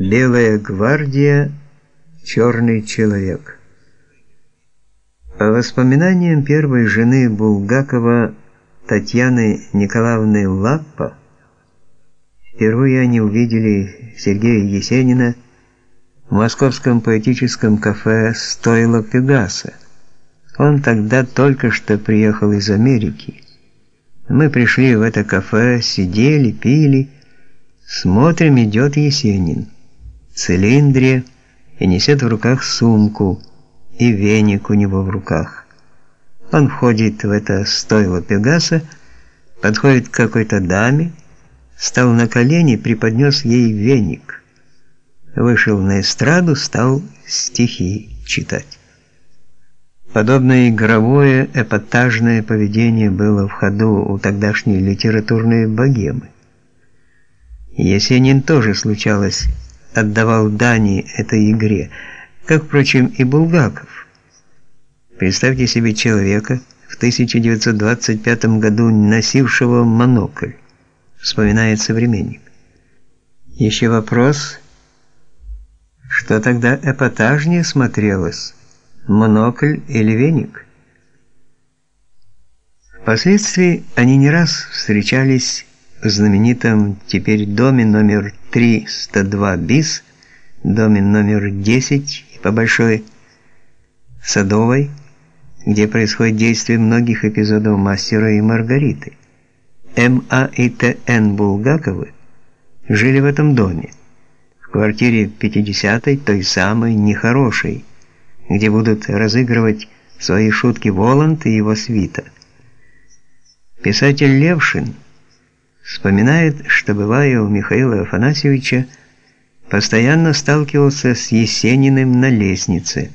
Белая гвардия, черный человек. По воспоминаниям первой жены Булгакова Татьяны Николаевны Лаппа, впервые они увидели Сергея Есенина в московском поэтическом кафе «Стойло Пегаса». Он тогда только что приехал из Америки. Мы пришли в это кафе, сидели, пили, смотрим, идет Есенин цилиндре и несет в руках сумку, и веник у него в руках. Он входит в это стойло Пегаса, подходит к какой-то даме, стал на колени, преподнес ей веник. Вышел на эстраду, стал стихи читать. Подобное игровое, эпатажное поведение было в ходу у тогдашней литературной богемы. Есенин тоже случалось отдавал дани этой игре, как, впрочем, и Булгаков. Представьте себе человека в 1925 году носившего монокль, вспоминает современник. Еще вопрос, что тогда эпатажнее смотрелось, монокль или веник? Впоследствии они не раз встречались знаменитом теперь доме номер 302 БИС, доме номер 10 по Большой Садовой, где происходит действие многих эпизодов «Мастера и Маргариты». М.А. и Т.Н. Булгаковы жили в этом доме, в квартире 50-й, той самой нехорошей, где будут разыгрывать свои шутки Воланд и его свита. Писатель Левшин – вспоминает, что бывая у Михаила Афанасьевича, постоянно сталкивался с Есениным на лестнице.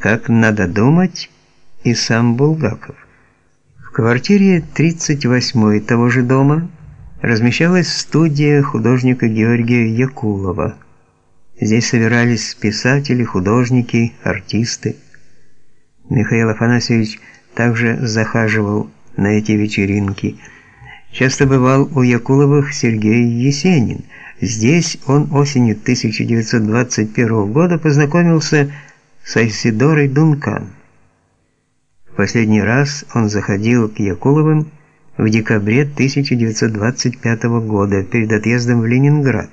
Как надо думать, и сам Булгаков. В квартире 38 того же дома размещалась студия художника Георгия Якулова. Здесь собирались писатели, художники, артисты. Михаил Афанасьевич также захаживал на эти вечеринки – Часто бывал у Якуловых Сергей Есенин. Здесь он осенью 1921 года познакомился с Айсидорой Дункан. В последний раз он заходил к Якуловым в декабре 1925 года перед отъездом в Ленинград,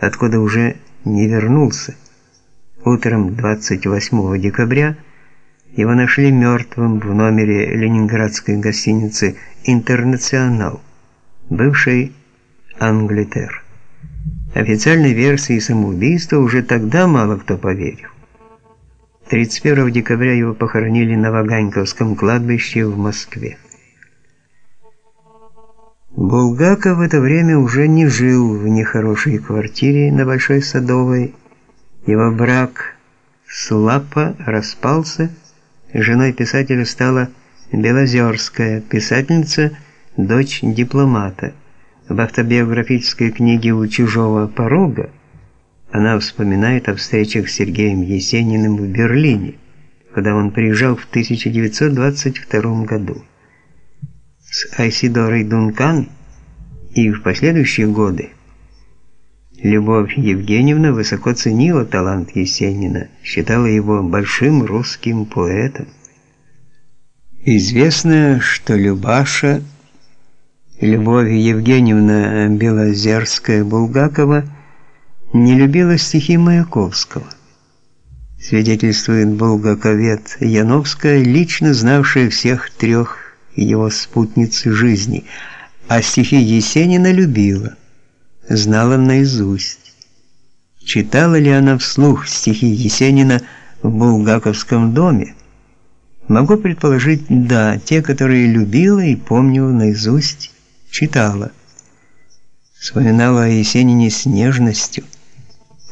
откуда уже не вернулся. Утром 28 декабря его нашли мертвым в номере ленинградской гостиницы «Интернационал» бывший Англитер. Официальной версии самоубийства уже тогда мало кто поверил. 31 декабря его похоронили на Ваганьковском кладбище в Москве. Булгаков в это время уже не жил в нехорошей квартире на Большой Садовой. Его брак с Лапа распался, женой писателя стала Белозерская, писательница дочь дипломата. В автобиографической книге «У чужого порога» она вспоминает о встречах с Сергеем Есениным в Берлине, когда он приезжал в 1922 году. С Айсидорой Дункан и в последующие годы Любовь Евгеньевна высоко ценила талант Есенина, считала его большим русским поэтом. Известно, что Любаша Любовь Евгеньевна Белозерская-Булгакова не любила стихи Маяковского. Свидетельствует булгаковед Яновская, лично знавшая всех трех его спутниц жизни, а стихи Есенина любила, знала наизусть. Читала ли она вслух стихи Есенина в булгаковском доме? Могу предположить, да, те, которые любила и помнила наизусть читала. Вспоминала о Есенине с нежностью.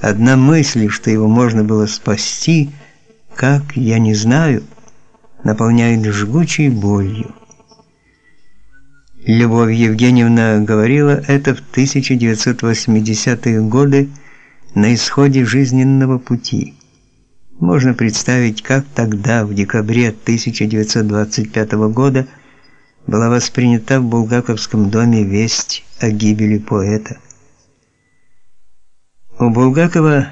Одна мысль, что его можно было спасти, как, я не знаю, наполняет жгучей болью. Любовь Евгеньевна говорила это в 1980-е годы на исходе жизненного пути. Можно представить, как тогда, в декабре 1925 года, была воспринята в Булгаковском доме весть о гибели поэта. У Булгакова